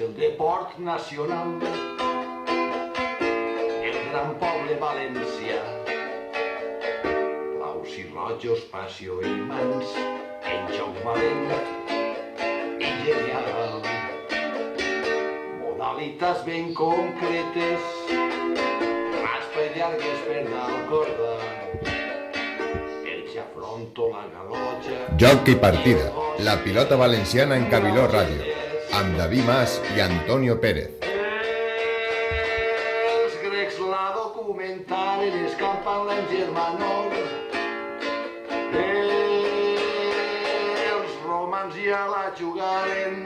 el deport nacional. El gran poble valencià. Blaus i rojos, passió i mans, en joc valent i genial. Modalitats ben concretes, raspa i llargues per dalt corda. Afronto la galotxa. Joc i partida. La pilota valenciana en Cabiló Ràdio. Amb David Mas i Antonio Pérez. Els grecs la documentaren, escampant-la en germanor. Els romans ja la jugaren,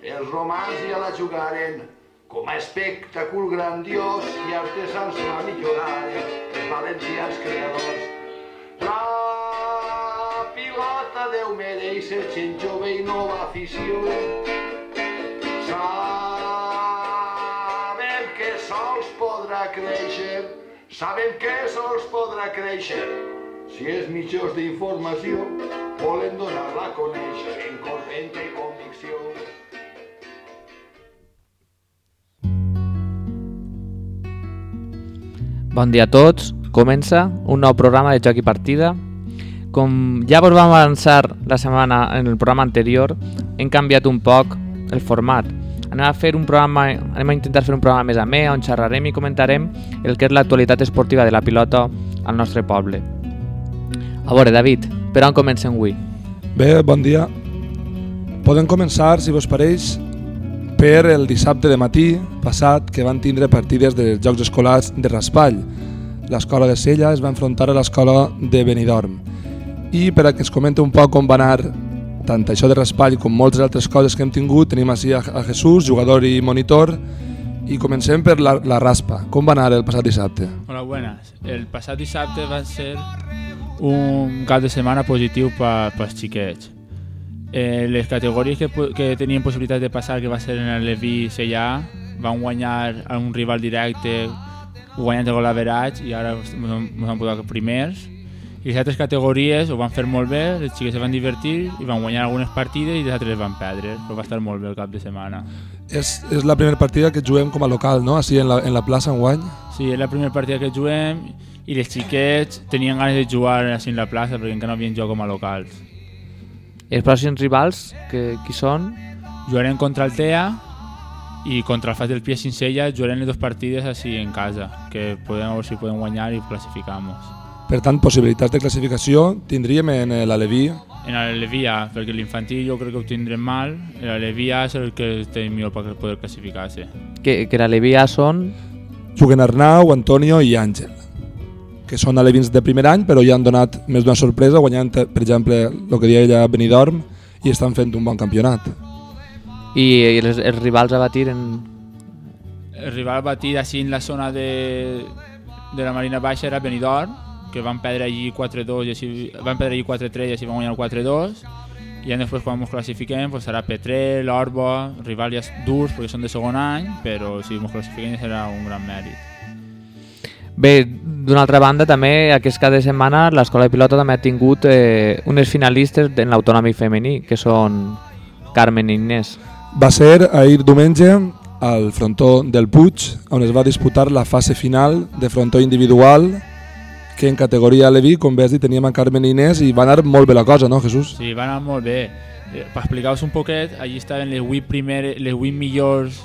els romans ja la jugaren. Com a espectacle grandiós i artesans la milloraren, els valencians creadors. La pilota Déu mereix ser gent jove i nova afició. Sabem que sols podrà créixer. Si és mitjors d'informació, volen donar-la a conèixer en corrent i convicció. Bon dia a tots. Comença un nou programa de Joc i Partida. Com ja vos vam avançar la setmana en el programa anterior, hem canviat un poc el format. Anem a fer un programa, anem a intentar fer un programa més amè on xerrarem i comentarem el que és l'actualitat esportiva de la pilota al nostre poble. A veure, David, per on comencem avui? Bé, bon dia. Podem començar, si vos pareix, per el dissabte de matí passat que van tindre partides dels Jocs Escolars de Raspall. L'escola de Sella es va enfrontar a l'escola de Benidorm. I per a que ens comente un poc com va anar tant això de Raspall com moltes altres coses que hem tingut, tenim així a, a Jesús, jugador i monitor, i comencem per la, la raspa. Com va anar el passat dissabte? Hola, buenas. El passat dissabte va ser un cap de setmana positiu pels xiquets. Eh, les categories que, que tenien possibilitat de passar, que va ser en el Leví Sella, van guanyar a un rival directe guanyant el gol average i ara ens han posat primers. I les altres categories ho van fer molt bé, les xiques se van divertir i van guanyar algunes partides i les altres van perdre, però va estar molt bé el cap de setmana. És, és la primera partida que juguem com a local, no? Així en la, en la plaça enguany. Sí, és la primera partida que juguem i les xiquets tenien ganes de jugar així en la plaça perquè encara no havien jugat com a locals. Els pròxims rivals, que, qui són? Jugarem contra el TEA i contra el FAS del Pie Cincella jugarem les dues partides així en casa, que podem veure si podem guanyar i classificar-nos. Per tant, possibilitats de classificació tindríem en eh, l'Aleví. En l'Alevia, perquè l'infantil jo crec que ho tindrem mal, l'Alevia és el que té millor per poder classificar-se. Que, que la Levia són... Juguen Arnau, Antonio i Àngel, que són alevins de primer any, però ja han donat més d'una sorpresa, guanyant, eh, per exemple, el que deia ella Benidorm, i estan fent un bon campionat. I, i els, els rivals a batir en... El rival batit així en la zona de, de la Marina Baixa era Benidorm, que van perdre allí 4-2 i així, van perdre allí 4-3 i així van guanyar el 4-2 i després quan ens classifiquem pues, serà P3, l'Orbo, rivals ja durs perquè són de segon any, però si ens classifiquem serà un gran mèrit. Bé, d'una altra banda, també aquest cap de setmana l'escola de pilota també ha tingut eh, unes finalistes en l'autonòmic femení, que són Carmen i Inés. Va ser ahir diumenge al frontó del Puig, on es va disputar la fase final de frontó individual, que en categoria Leví, com bé has dit, teníem a Carmen i Inés i va anar molt bé la cosa, no, Jesús? Sí, va anar molt bé. Eh, Per explicar-vos un poquet, allí estaven les 8, primer, les 8 millors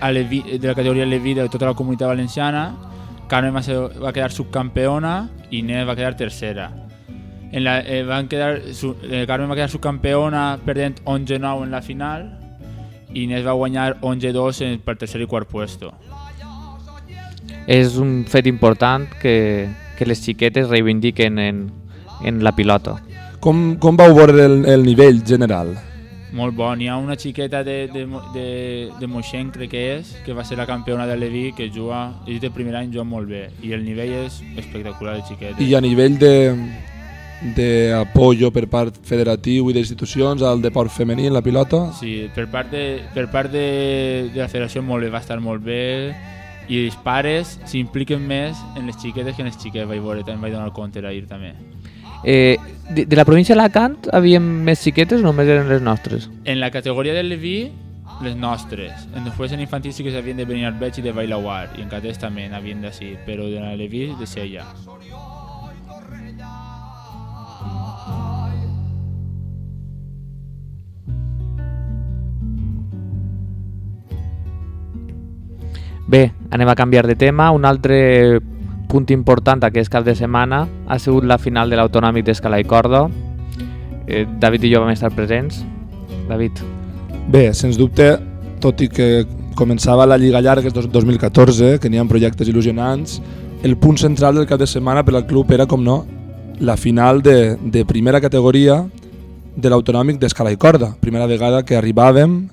a Levi, de la categoria Leví de tota la comunitat valenciana. Carmen va, ser, va quedar subcampeona i Inés va quedar tercera. En la, eh, van quedar, su, eh, Carmen va quedar subcampeona perdent 11-9 en la final i Inés va guanyar 11-2 en- per tercer i quart puesto. És un fet important que, que les xiquetes reivindiquen en, en la pilota. Com, com vau veure el, el nivell general? Molt bon. Hi ha una xiqueta de, de, de, de Moixent, crec que és, que va ser la campiona de Leví, que juga, és de primer any, juga molt bé. I el nivell és espectacular, de xiqueta. I a nivell de d'apoyo per part federatiu i d'institucions al deport femení en la pilota? Sí, per part, de, per part de, de la federació molt bé, va estar molt bé i els pares s'impliquen més en les xiquetes que en les xiquets, vaig veure, també vaig donar compte ahir també. Eh, de, de la província d'Alacant havíem més xiquetes o només eren les nostres? En la categoria del Leví les nostres. En després en infantil sí que s'havien de venir al veig i de Bailauar, i en cadets també n'havien de ser, però de la Leví de Sella. Bé, anem a canviar de tema. Un altre punt important aquest cap de setmana ha sigut la final de l'Autonòmic d'Escala i Corda. Eh, David i jo vam estar presents. David. Bé, sens dubte, tot i que començava la Lliga Llarga el 2014, que n'hi ha projectes il·lusionants, el punt central del cap de setmana per al club era, com no, la final de, de primera categoria de l'Autonòmic d'Escala i Corda. Primera vegada que arribàvem,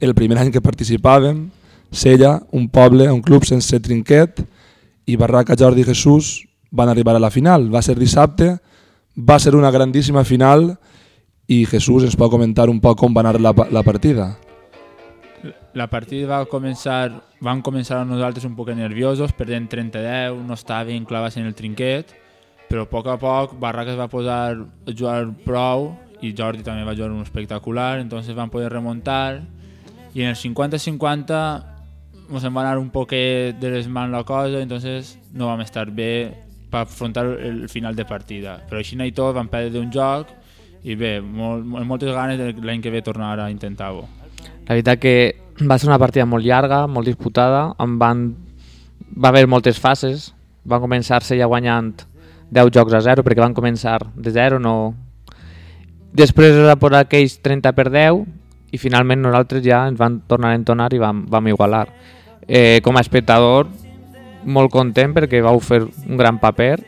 el primer any que participàvem, Sella, un poble, un club sense trinquet, i Barraca Jordi Jesús van arribar a la final. Va ser dissabte, va ser una grandíssima final i Jesús ens pot comentar un poc com va anar la, la partida. La partida va començar, van començar nosaltres un poc nerviosos, perdent 30-10, no estàvem clavats en el trinquet, però a poc a poc Barraca es va posar a jugar prou i Jordi també va jugar un espectacular, entonces van poder remuntar i en el 50-50 ens va anar un poquet de les mans la cosa, entonces no vam estar bé per afrontar el final de partida. Però així i tot vam perdre un joc i bé, molt, moltes ganes l'any que ve tornar a intentar-ho. La veritat que va ser una partida molt llarga, molt disputada, en van, va haver moltes fases, van començar-se ja guanyant 10 jocs a 0 perquè van començar de 0, no... Després es va posar aquells 30 per 10 i finalment nosaltres ja ens van tornar a entonar i vam, vam igualar. Eh, com a espectador, molt content perquè vau fer un gran paper.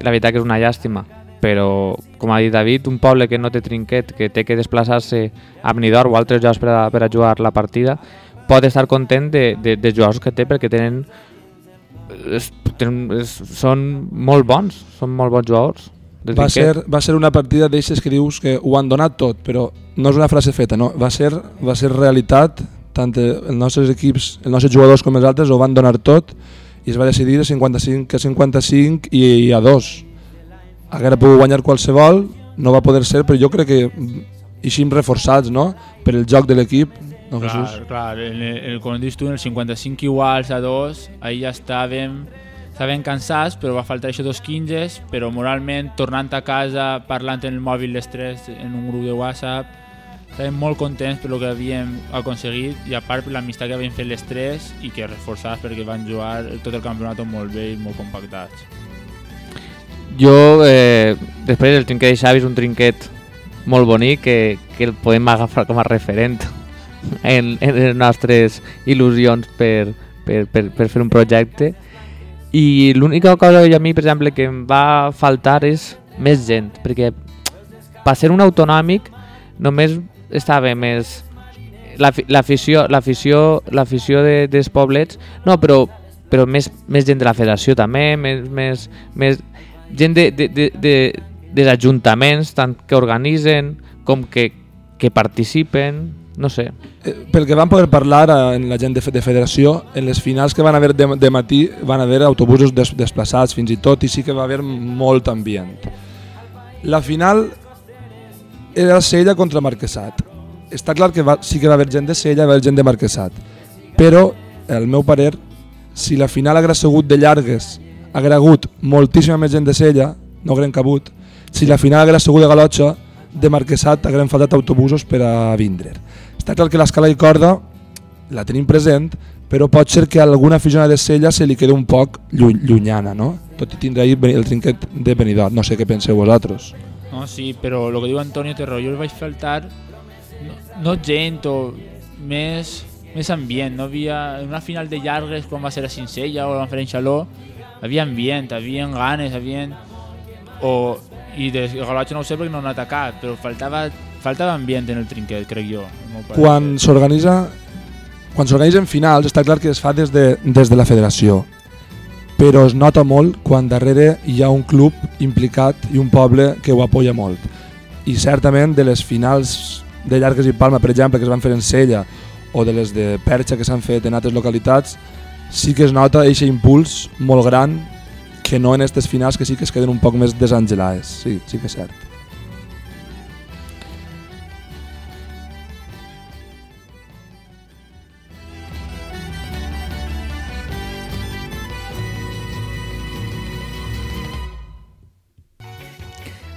La veritat que és una llàstima, però, com ha dit David, un poble que no té trinquet, que té que desplaçar-se a Benidorm o altres jocs per a, per a jugar la partida, pot estar content de, de, de jugadors que té perquè tenen, es, tenen es, són molt bons, són molt bons jugadors. Va ser, va ser una partida d'eixes que dius que ho han donat tot, però no és una frase feta, no? va, ser, va ser realitat tant els nostres equips, els nostres jugadors com els altres ho van donar tot i es va decidir a 55 a 55 i a 2 haguera pogut guanyar qualsevol no va poder ser, però jo crec que eixim reforçats no? per el joc de l'equip no, clar, Jesús? clar, el, el, com dius tu, en el 55 iguals a 2 ahir ja estàvem estàvem cansats, però va faltar això dos 15, però moralment, tornant a casa, parlant en el mòbil les tres en un grup de WhatsApp, estàvem molt contents per el que havíem aconseguit i a part per l'amistat que havíem fet les tres i que reforçats perquè van jugar tot el campionat molt bé i molt compactats. Jo, eh, després el trinquet de Xavi és un trinquet molt bonic que, que el podem agafar com a referent en, en les nostres il·lusions per, per, per, per fer un projecte i l'única cosa que a mi, per exemple, que em va faltar és més gent, perquè per ser un autonòmic només estava més l'afició l'afició l'afició de, dels poblets no, però, però més, més gent de la federació també més, més, més gent de, de, de, de, dels ajuntaments tant que organitzen com que, que participen no sé. Eh, pel que vam poder parlar en la gent de, de federació, en les finals que van haver de, de matí van haver autobusos des, desplaçats fins i tot i sí que va haver molt ambient. La final era Sella contra Marquesat. Està clar que va, sí que va haver gent de Sella va haver gent de Marquesat. Però, el meu parer, si la final hagués sigut de llargues, hagués hagut moltíssima més gent de Sella, no haguem cabut. Si la final hagués sigut de Galotxa, de Marquesat haguem faltat autobusos per a vindre. Està clar que l'escala i corda la tenim present, però pot ser que alguna aficionada de Sella se li quedi un poc llunyana, no? Tot i tindre ahir el trinquet de Benidorm. No sé què penseu vosaltres. No, sí, però el que diu Antonio Terror, jo el vaig faltar no, no gent o més, més ambient, no havia una final de llargues quan va ser a Cincella o van fer en Xaló, havia ambient, havia ganes, havia o i de Galotxa no ho sé perquè no han atacat, però faltava, faltava ambient en el trinquet, crec jo. Quan s'organitza quan s'organitzen finals està clar que es fa des de, des de la federació però es nota molt quan darrere hi ha un club implicat i un poble que ho apoya molt. I certament de les finals de Llargues i Palma, per exemple, que es van fer en Sella, o de les de Perxa que s'han fet en altres localitats, sí que es nota aquest impuls molt gran que no en aquestes finals que sí que es queden un poc més desangelades. Sí, sí que és cert.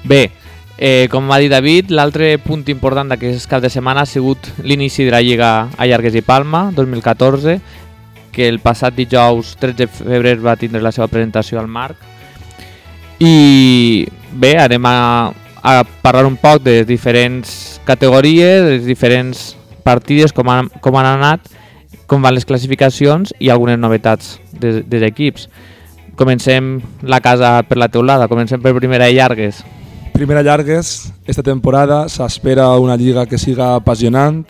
Bé, eh, com ha dit David, l'altre punt important d'aquest cap de setmana ha sigut l'inici de la Lliga a Llargues i Palma 2014, que el passat dijous 13 de febrer va tindre la seva presentació al Marc. I bé, anem a, a parlar un poc de diferents categories, de diferents partides, com han, com han anat, com van les classificacions i algunes novetats dels de equips. Comencem la casa per la teulada, comencem per primera i llargues. Primera llargues, esta temporada s'espera una lliga que siga apassionant.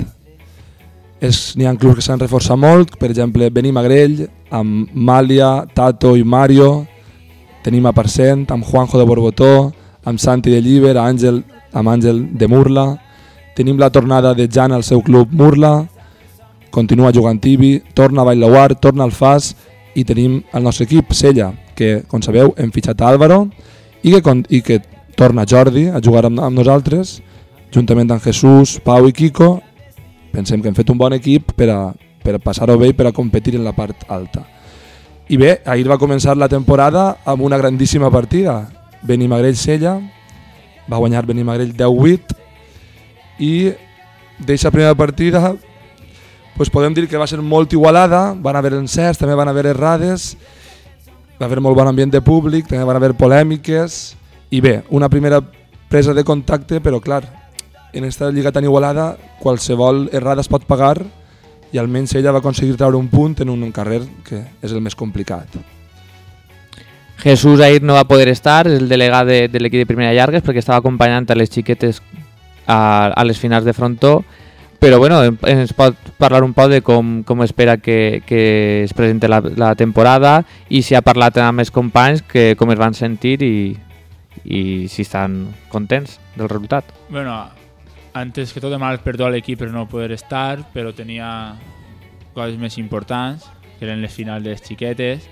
N'hi ha clubs que s'han reforçat molt, per exemple Benimagrell, amb Màlia, Tato i Mario, tenim a Parcent, amb Juanjo de Borbotó, amb Santi de Lliber, Àngel, amb Àngel de Murla, tenim la tornada de Jan al seu club Murla, continua jugant Tibi, torna a Bailaguar, torna al FAS i tenim el nostre equip, Sella, que, com sabeu, hem fitxat a Álvaro i que, i que torna Jordi a jugar amb, amb nosaltres, juntament amb Jesús, Pau i Kiko. Pensem que hem fet un bon equip per a, per passar-ho bé i per a competir en la part alta. I bé, ahir va començar la temporada amb una grandíssima partida. Benimagrell-Sella, va guanyar Benimagrell 10-8 i d'eixa primera partida pues podem dir que va ser molt igualada, van haver encerts, també van haver errades, va haver molt bon ambient de públic, també van haver polèmiques i bé, una primera presa de contacte, però clar, en esta lliga tan igualada qualsevol errada es pot pagar i almenys ella va aconseguir treure un punt en un carrer que és el més complicat. Jesús ahir no va poder estar, és el delegat de, de l'equip de primera llargues perquè estava acompanyant a les xiquetes a, a les finals de frontó però bueno, ens pot parlar un poc de com, com espera que, que es presente la, la temporada i si ha parlat amb els companys que com es van sentir i, i si estan contents del resultat. Bueno, antes que tot demà perdó a l'equip per no poder estar, però tenia coses més importants, que eren les finals de les xiquetes.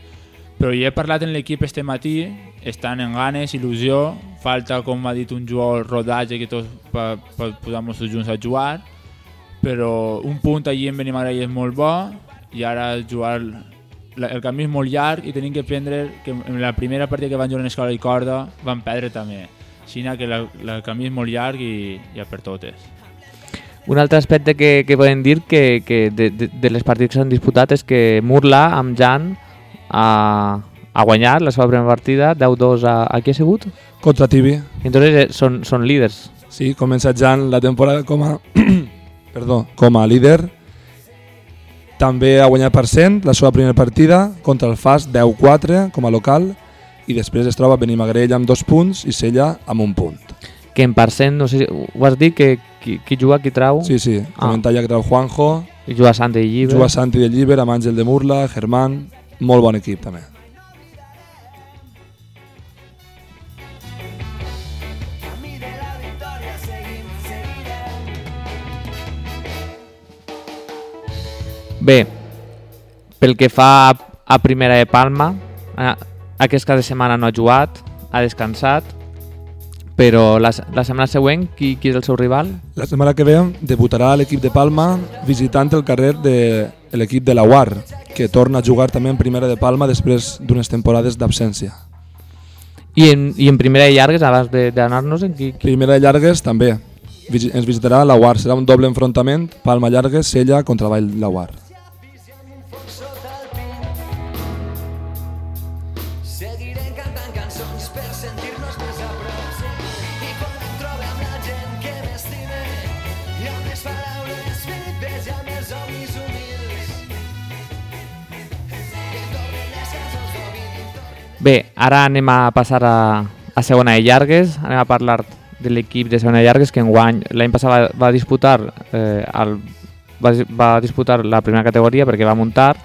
Però jo he parlat en l'equip este matí, estan en ganes, il·lusió, falta, com ha dit un jugador, rodatge que tots posar-nos tots junts a jugar, però un punt allí en Benimagrell és molt bo i ara jugar el camí és molt llarg i tenim que prendre que en la primera partida que van jugar en escola i corda van perdre també així que la, la, el camí és molt llarg i ja per totes Un altre aspecte que, que podem dir que, que de, de, de les partits que s'han disputat és que Murla amb Jan ha, ha guanyat la seva primera partida 10-2 a, a qui ha sigut? Contra Tibi, Entonces eh, són, són líders. sí, comença Jan la temporada com a, perdó, com a líder. També ha guanyat per cent la seva primera partida contra el FAS 10-4 com a local i després es troba Benimagrell amb dos punts i Sella amb un punt. Que en percent, no sé si ho has dit, que qui, qui juga, qui trau, Sí, sí, Ah. comentar ja que trau Juanjo, i juga Santa i Llibre. juga Santi de Lliber amb Àngel de Murla, Germán, molt bon equip també. Bé, pel que fa a, a primera de Palma, aquest cap de setmana no ha jugat, ha descansat, però la, la setmana següent, qui, qui és el seu rival? La setmana que ve debutarà l'equip de Palma visitant el carrer de l'equip de la UAR, que torna a jugar també en primera de Palma després d'unes temporades d'absència. I en, I en primera de llargues, abans d'anar-nos, en qui, qui... Primera de llargues també. Ens visitarà la UAR. Serà un doble enfrontament, Palma llargues, Sella contra Vall la UAR. Bé, ara anem a passar a, a segona de llargues, anem a parlar de l'equip de segona de llargues que enguany l'any passat va, va disputar eh, el, va, va disputar la primera categoria perquè va muntar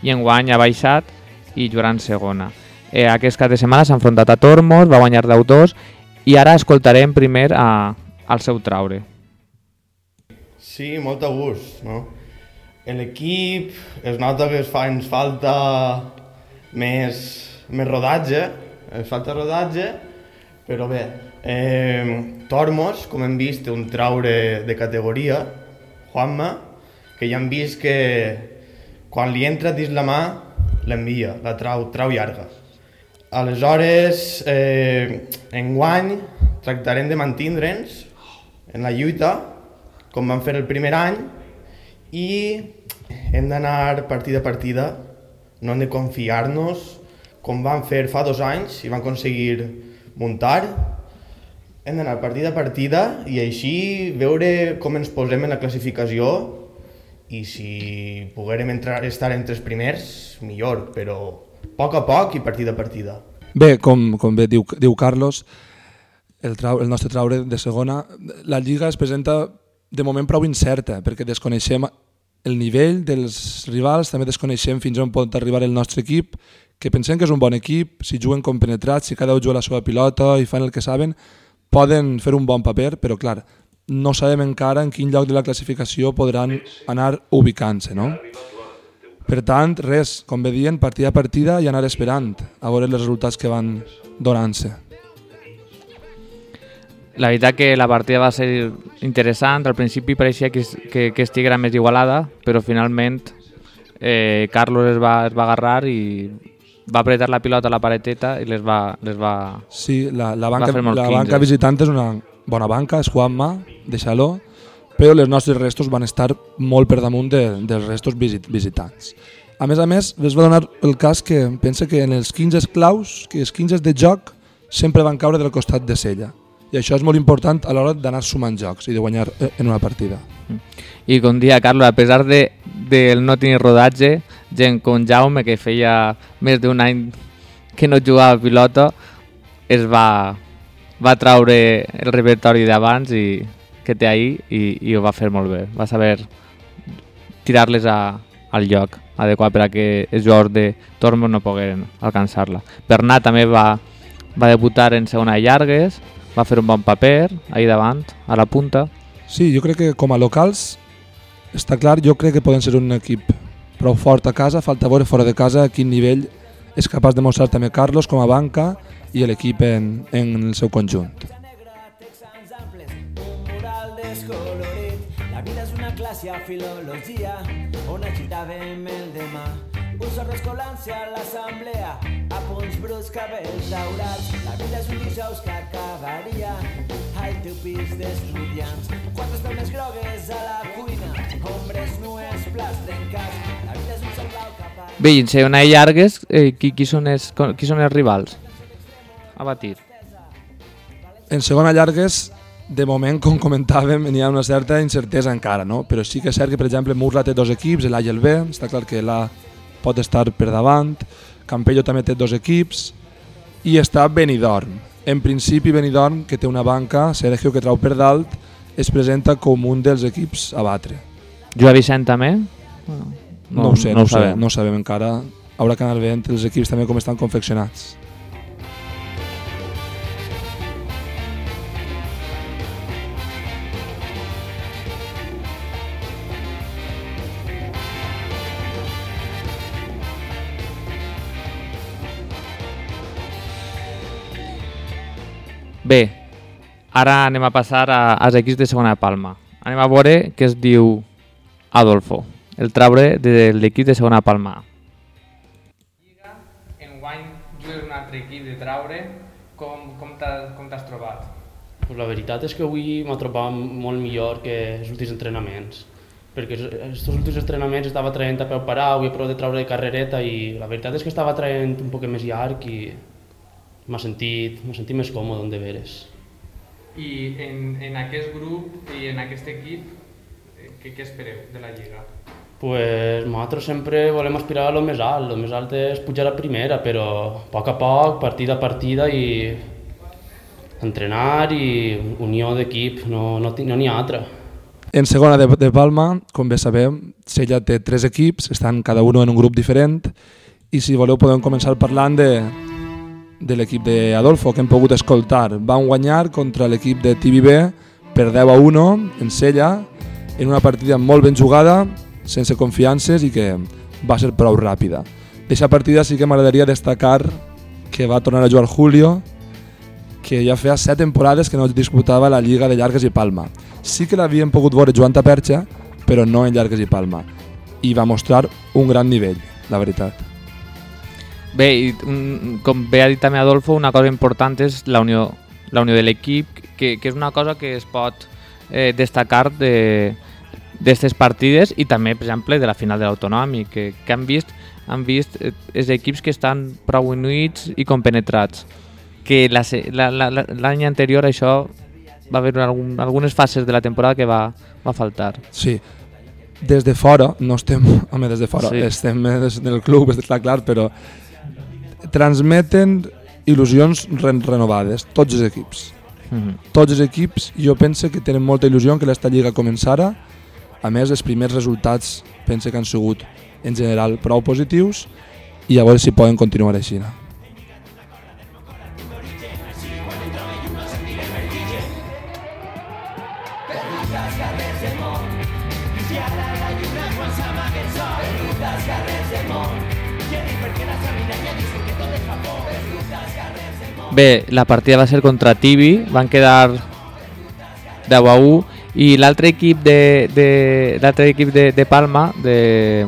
i enguany ha baixat i jugarà en segona. Eh, aquest cap de setmana s'ha enfrontat a Tormos, va guanyar 10-2 i ara escoltarem primer a, al seu traure. Sí, molt a gust, no? L'equip es nota que es fa, ens falta més, més rodatge, ens falta rodatge, però bé, eh, Tormos, com hem vist, un traure de categoria, Juanma, que ja hem vist que quan li entra dins la mà, l'envia, la trau, trau llarga. Aleshores, eh, enguany tractarem de mantindre'ns en la lluita, com vam fer el primer any, i hem d'anar partida a partida, no hem de confiar-nos, com vam fer fa dos anys i vam aconseguir muntar, hem d'anar partida a partida i així veure com ens posem en la classificació i si poguérem entrar, estar entre els primers, millor, però a poc a poc i partida a partida. Bé, com, com bé diu, diu Carlos, el, trau, el nostre traure de segona, la Lliga es presenta de moment prou incerta, perquè desconeixem el nivell dels rivals, també desconeixem fins on pot arribar el nostre equip, que pensem que és un bon equip, si juguen compenetrats, si cada un juga la seva pilota i fan el que saben, poden fer un bon paper, però clar, no sabem encara en quin lloc de la classificació podran anar ubicant-se, no? Per tant, res, com bé dient, partida a partida i anar esperant a veure els resultats que van donant-se. La veritat que la partida va ser interessant, al principi pareixia que, que, que estiguera més igualada, però finalment eh, Carlos es va, es va agarrar i va apretar la pilota a la pareteta i les va, les va... Sí, la, la, Va banca, molt la 15. banca visitant és una bona banca, és Juanma, de Xaló, però els nostres restos van estar molt per damunt de, dels restos visit, visitants. A més a més, es va donar el cas que pensa que en els 15 claus, que els 15 de joc, sempre van caure del costat de Sella. I això és molt important a l'hora d'anar sumant jocs i de guanyar eh, en una partida. I com dia, Carlos, a pesar de, de no tenir rodatge, gent com Jaume, que feia més d'un any que no jugava a pilota, es va, va traure el repertori d'abans i que té ahir i, i ho va fer molt bé. Va saber tirar-les al lloc adequat per a que els jugadors de Tormos no pogueren alcançar-la. Bernat també va, va debutar en segona llargues, va fer un bon paper ahir davant, a la punta. Sí, jo crec que com a locals està clar, jo crec que poden ser un equip prou fort a casa, falta veure fora de casa a quin nivell és capaç de mostrar també Carlos com a banca i l'equip en, en el seu conjunt. La vida és una classe a filologia on agitàvem el demà. Un zorro escolant-se a l'assemblea, a punts bruts, cabells daurats. La vida és un dijous que acabaria al teu pis d'estudiants. Quantes penes grogues a la cuina, ombres nues, plats trencats. La vida és un sol blau cap a... Bé, i en llargues, eh, qui, qui, són els, qui són els rivals? A batir. En segona llargues, de moment, com comentàvem, n'hi ha una certa incertesa encara, no? però sí que és cert que, per exemple, Murla té dos equips, l'A i el B, està clar que l'A pot estar per davant, Campello també té dos equips, i està Benidorm. En principi, Benidorm, que té una banca, Sergio, que trau per dalt, es presenta com un dels equips a batre. Juga Vicent també? Bueno, No, ho sé, no, no ho sabem. sabem. no ho sabem encara. Haurà que anar veient els equips també com estan confeccionats. Bé, ara anem a passar a, als equips de segona de Palma. Anem a veure què es diu Adolfo, el traure de l'equip de segona de Palma. Lliga, enguany jugues un altre equip de traure, com, com t'has trobat? Pues la veritat és que avui m'ha trobat molt millor que els últims entrenaments perquè aquests últims entrenaments estava traient a peu parat, avui he provat de treure de carrereta i la veritat és que estava traient un poc més llarg i m'ha sentit, sentit més còmode de veres. I en, en aquest grup i en aquest equip, eh, què, què espereu de la Lliga? Pues nosaltres sempre volem aspirar a lo més alt, lo més alt és pujar a primera, però a poc a poc, partida a partida i entrenar i unió d'equip, no n'hi no, no ha altra. En segona de, de Palma, com bé sabem, Sella té tres equips, estan cada un en un grup diferent, i si voleu podem començar parlant de, de l'equip d'Adolfo, que hem pogut escoltar. Van guanyar contra l'equip de TVB per 10 a 1 en Sella, en una partida molt ben jugada, sense confiances i que va ser prou ràpida. D'aquesta partida sí que m'agradaria destacar que va tornar a jugar Julio, que ja feia set temporades que no disputava la Lliga de Llargues i Palma. Sí que l'havien pogut veure jugant a perxa, però no en Llargues i Palma. I va mostrar un gran nivell, la veritat. Bé, i un, com bé ha dit també Adolfo, una cosa important és la unió, la unió de l'equip, que, que és una cosa que es pot eh, destacar de d'aquestes partides i també, per exemple, de la final de l'autonòmic, que, que han vist han vist eh, els equips que estan prou units i compenetrats. Que la se- la- la- la- l'any anterior això va haver algun, algunes fases de la temporada que va, va faltar. Sí, des de fora, no estem, home, des de fora, sí. estem des del club, està clar, però transmeten il·lusions ren renovades, tots els equips. Mm -hmm. Tots els equips, jo penso que tenen molta il·lusió en que l'esta lliga començara. A més, els primers resultats penso que han sigut en general prou positius i a veure si poden continuar així. No? Bé, la partida va ser contra Tibi, van quedar 10 a 1 i l'altre equip de, de l'altre equip de, de Palma de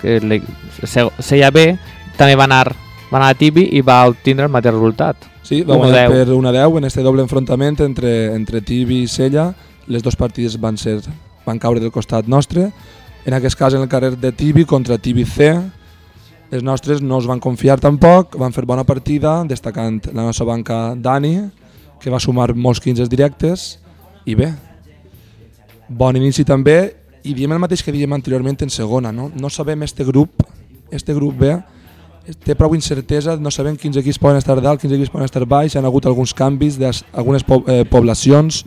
que le, se, Sella B també va anar, va anar a Tibi i va obtindre el mateix resultat. Sí, va 1 a guanyar 10. per 1 a 10 en este doble enfrontament entre, entre Tibi i Sella. Les dues partides van ser van caure del costat nostre. En aquest cas en el carrer de Tibi contra Tibi C. Les nostres no es van confiar tampoc, van fer bona partida, destacant la nostra banca Dani, que va sumar molts 15 directes, i bé, bon inici també, i diem el mateix que diem anteriorment en segona, no, no sabem este grup, este grup B, té prou incertesa, no sabem quins equips poden estar dalt, quins equips poden estar baix, hi ha hagut alguns canvis d'algunes po eh, poblacions,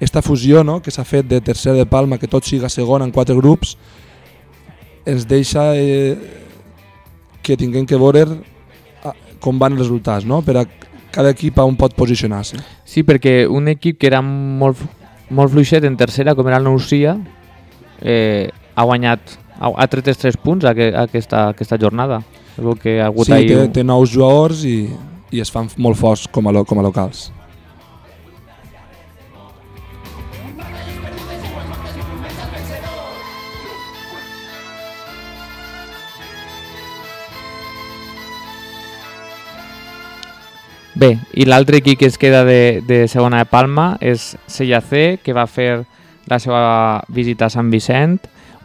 esta fusió no, que s'ha fet de tercera de Palma, que tot siga segona en quatre grups, ens deixa eh, que tinguem que veure ah, com van els resultats, no? per a cada equip a on pot posicionar-se. Sí, perquè un equip que era molt, molt fluixet en tercera, com era el Nucia, eh, ha guanyat, ha, ha tret els 3 punts a, que, a aquesta, aquesta jornada. És el que ha hagut Sí, ahir té, té nous jugadors i, i es fan molt forts com a, lo, com a locals. Bé, i l'altre equip que es queda de, de segona de Palma és Sella C, que va fer la seva visita a Sant Vicent,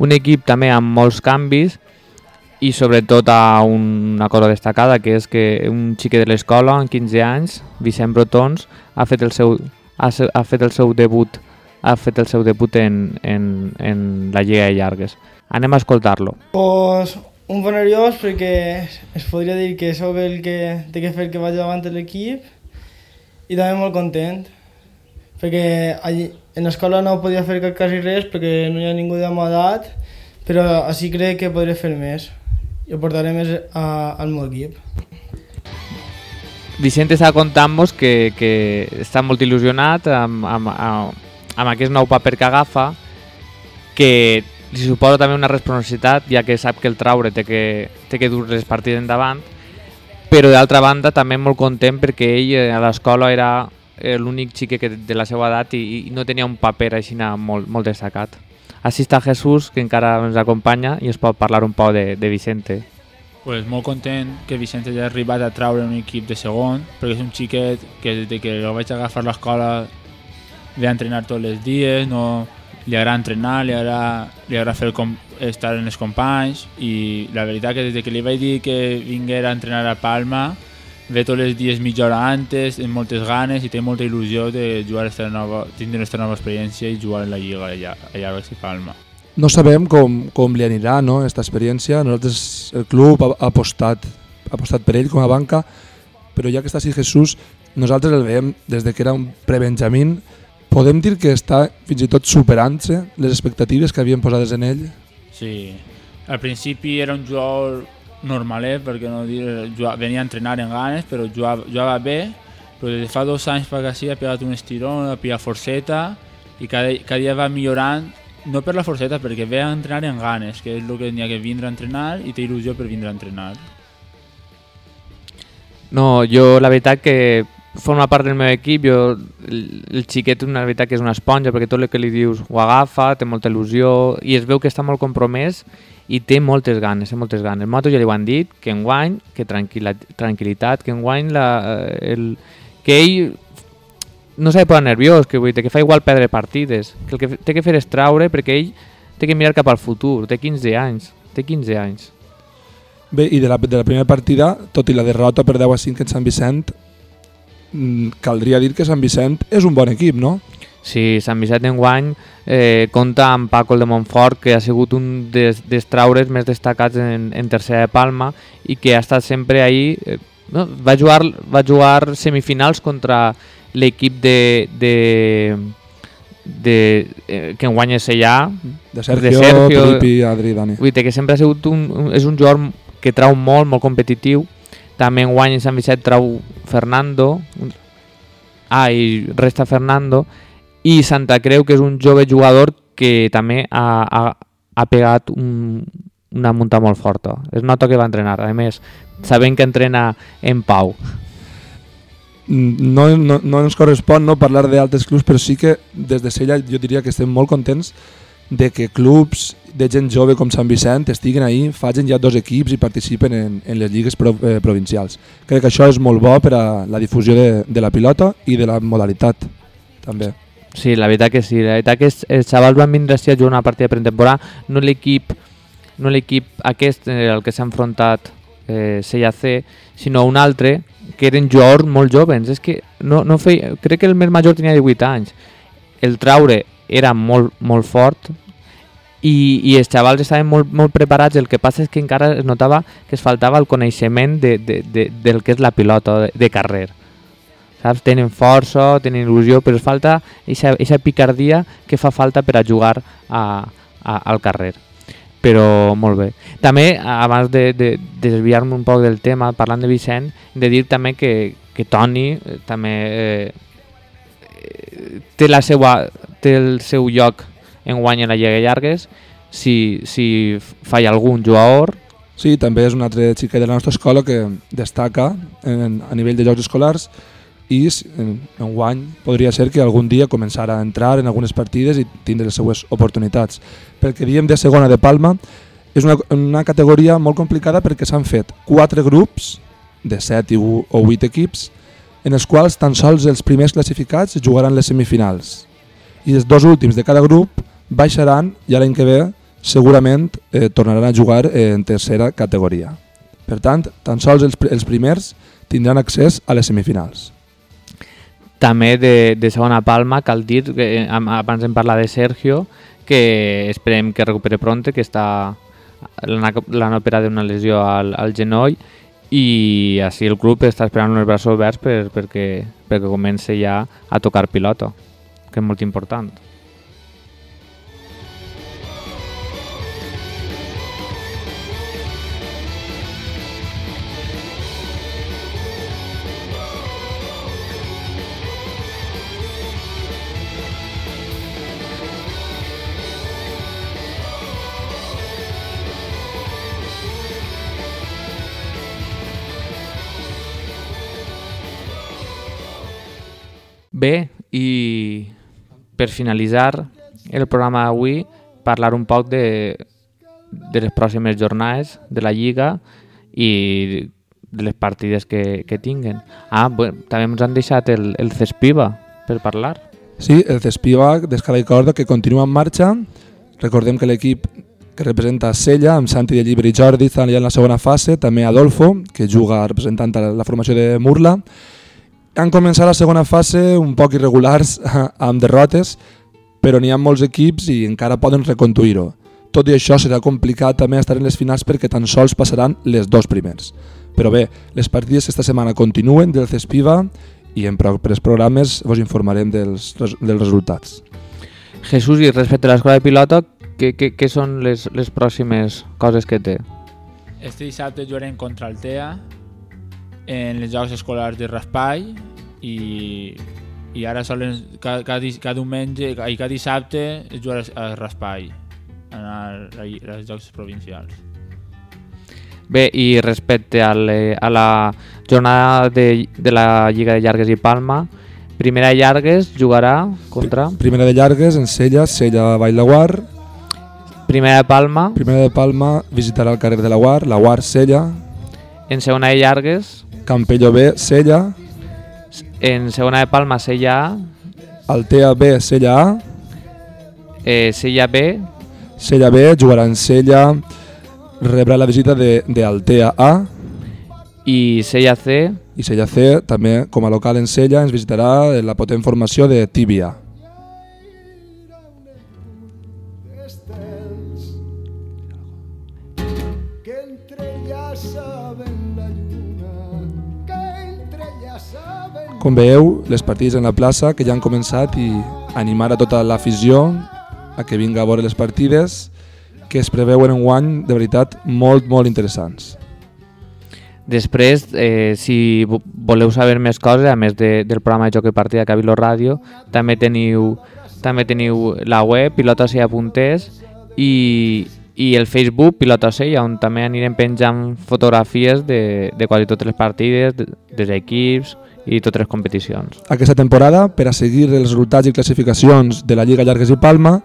un equip també amb molts canvis i sobretot a una cosa destacada, que és que un xiquet de l'escola, amb 15 anys, Vicent Brotons, ha fet el seu, ha, ha fet el seu debut ha fet el seu debut en, en, en la Lliga de Llargues. Anem a escoltar-lo. Pues un poc nerviós perquè es podria dir que sóc el que té que fer que vagi davant de l'equip i també molt content perquè allí, en l'escola no podia fer quasi res perquè no hi ha ningú de la meva edat però així crec que podré fer més i ho portaré més a, al meu equip. Vicente està contant-nos que, que està molt il·lusionat amb, amb, amb, amb aquest nou paper que agafa, que li suposa també una responsabilitat, ja que sap que el traure té que, té que dur les partides endavant, però d'altra banda també molt content perquè ell eh, a l'escola era eh, l'únic xique que de la seva edat i, i no tenia un paper així molt, molt destacat. Així està Jesús, que encara ens acompanya i ens pot parlar un poc de, de Vicente. Pues molt content que Vicente hagi arribat a traure un equip de segon, perquè és un xiquet que des de que el vaig agafar a l'escola ve a entrenar tots els dies, no, li agrada entrenar, li agrada, li agrada fer com, estar amb els companys i la veritat que des de que li vaig dir que vinguera a entrenar a Palma ve tots els dies mitja hora antes, amb moltes ganes i té molta il·lusió de jugar esta nova, tindre aquesta nova experiència i jugar en la Lliga allà, allà a Palma. No sabem com, com li anirà no, aquesta experiència. Nosaltres, el club ha, ha, apostat, ha apostat per ell com a banca, però ja que està així Jesús, nosaltres el veiem des de que era un prebenjamín. Podem dir que està fins i tot superant-se les expectatives que havien posades en ell? Sí, al principi era un jugador normalet, perquè no dir, jugava, venia a entrenar en ganes, però jugava, jugava bé, però des de fa dos anys per així ha pegat un estirón, ha pillat forceta i cada, cada dia va millorant, no per la forceta, perquè ve a entrenar en ganes, que és el que n'hi ha que vindre a entrenar i té il·lusió per vindre a entrenar. No, jo la veritat que forma part del meu equip, jo, el, el xiquet una veritat que és una esponja perquè tot el que li dius ho agafa, té molta il·lusió i es veu que està molt compromès i té moltes ganes, té moltes ganes. Nosaltres ja li ho han dit, que enguany, que tranquil·la, tranquil·litat, que enguany la, eh, el, que ell no s'ha de posar nerviós, que, vull dir, que fa igual perdre partides, que el que té que fer és traure perquè ell té que mirar cap al futur, té 15 anys, té 15 anys. Bé, i de la, de la primera partida, tot i la derrota per 10 a 5 en Sant Vicent, caldria dir que Sant Vicent és un bon equip, no? Sí, Sant Vicent d'enguany eh, compta amb Paco de Montfort, que ha sigut un dels, dels traures més destacats en, en tercera de Palma i que ha estat sempre ahí. Eh, no? va, jugar, va jugar semifinals contra l'equip de, de, de, eh, que enguany és allà, De Sergio, De Sergio. Felipe, Adri, Dani. Vull dir que sempre ha sigut un, un, és un jugador que trau molt, molt competitiu. També en guany en Sant Vicent trau Fernando. Ah, i resta Fernando. I Santa Creu, que és un jove jugador que també ha, ha, ha pegat un, una munta molt forta. Es nota que va entrenar. A més, sabent que entrena en Pau. No, no, no ens correspon no parlar d'altres clubs, però sí que des de Sella jo diria que estem molt contents de que clubs de gent jove com Sant Vicent estiguen ahí, facin ja dos equips i participen en, en les lligues pro, eh, provincials. Crec que això és molt bo per a la difusió de, de la pilota i de la modalitat, també. Sí, la veritat que sí. La veritat que els, xavals van vindre a jugar una partida pretemporada, no l'equip no l'equip aquest eh, al que s'ha enfrontat eh, CIAC, sinó un altre que eren jugadors molt joves. És que no, no feia, crec que el més major tenia 18 anys. El traure era molt, molt fort i, i els xavals estaven molt, molt preparats. El que passa és que encara es notava que es faltava el coneixement de, de, de, del que és la pilota de, de carrer saps? Tenen força, tenen il·lusió, però es falta aquesta picardia que fa falta per a jugar a, a, al carrer. Però molt bé. També, abans de, de, de desviar-me un poc del tema, parlant de Vicent, de dir també que, que Toni eh, també eh, eh, té, la seua, té el seu lloc en guany en la Lliga Llargues si, si falla algun jugador Sí, també és un altre xiquet de la nostra escola que destaca en, a nivell de jocs escolars i en, en guany podria ser que algun dia començara a entrar en algunes partides i tindre les seues oportunitats. Pel que diem de segona de Palma, és una, una categoria molt complicada perquè s'han fet quatre grups de 7 i u- o 8 equips en els quals tan sols els primers classificats jugaran les semifinals i els dos últims de cada grup baixaran i l'any que ve segurament eh, tornaran a jugar eh, en tercera categoria. Per tant, tan sols els, els primers tindran accés a les semifinals. també de, de segona palma cal dir, que eh, abans em parla de Sergio, que esperem que recupere pronte, que està l'han operat d'una lesió al, al genoll i així el club està esperant els braços oberts per, perquè, perquè comence ja a tocar pilota, que és molt important. Bé, i per finalitzar el programa d'avui, parlar un poc de, de les pròximes jornades de la Lliga i de les partides que, que tinguen. Ah, bueno, també ens han deixat el, el Cespiva per parlar. Sí, el Cespiva d'Escala i Corda que continua en marxa. Recordem que l'equip que representa Sella, amb Santi de Llibre i Jordi, estan ja en la segona fase, també Adolfo, que juga representant la formació de Murla. Han començat la segona fase un poc irregulars amb derrotes, però n'hi ha molts equips i encara poden reconduir-ho. Tot i això serà complicat també estar en les finals perquè tan sols passaran les dos primers. Però bé, les partides esta setmana continuen del Cespiva i en propers programes vos informarem dels, dels resultats. Jesús, i respecte a l'escola de pilota, què, què, què són les, les pròximes coses que té? Este dissabte jugarem contra el TEA en els Jocs Escolars de Raspall i, i ara solen, cada, cada, cada diumenge i cada dissabte es jugarà a Raspall en el, als Jocs Provincials. Bé, i respecte al, eh, a la jornada de, de la Lliga de Llargues i Palma, primera de Llargues jugarà contra Primera de llargues, en Sella, Sella Valldaguar. primera de Palma, Primera de Palma visitarà el carrer de la Guar, la Guar, Sella. en segona de Llargues, Campello B, Sella. En segona de Palma, Sella A, Altea B, Sella A, eh, Sella B, Sella B jugarà en Sella, rebrà la visita de, de Altea A. I Sella C, i Sella C també com a local en Sella ens visitarà la potent formació de Tibia. Com veieu, les partides en la plaça que ja han començat i animar a tota l'afició a que vinga a veure les partides que es preveuen en guany de veritat molt, molt interessants. Després, eh, si vo- voleu saber més coses, a més de, del programa de Joc i Partida de Cabilo Ràdio, també teniu, també teniu la web pilotosella.es i, i el Facebook Pilotosella, on també anirem penjant fotografies de, de quasi totes les partides, de, dels equips i totes les competicions. Aquesta temporada, per a seguir els resultats i classificacions de la Lliga Llargues i Palma,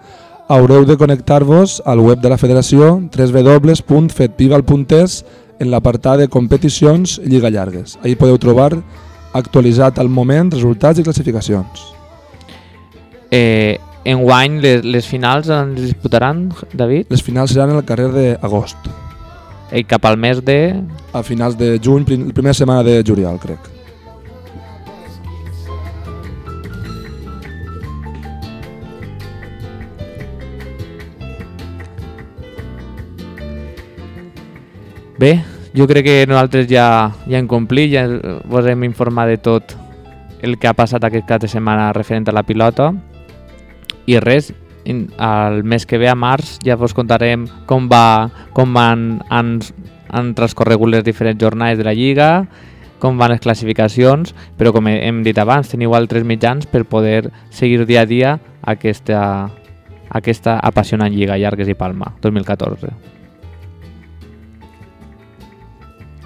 haureu de connectar-vos al web de la federació www.fedpival.es en l'apartat de competicions Lliga Llargues. Ahí podeu trobar actualitzat al moment resultats i classificacions. Eh, enguany les, les finals ens disputaran, David, Les finals seran el carrer d'agost, i cap al mes de... a finals de juny, prim- la primera setmana de juliol, crec. Bé, jo crec que nosaltres ja, ja hem complit, ja vos hem informat de tot el que ha passat aquest cap de setmana referent a la pilota. I res, al mes que ve a març ja vos contarem com va com van, han, han transcorregut les diferents jornades de la Lliga com van les classificacions però com hem dit abans, teniu altres mitjans per poder seguir dia a dia aquesta, aquesta apassionant Lliga Llargues i Palma 2014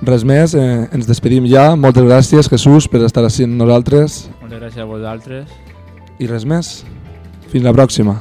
Res més, eh, ens despedim ja. Moltes gràcies, Jesús, per estar així amb nosaltres. Moltes gràcies a vosaltres. I res més. Fins la pròxima.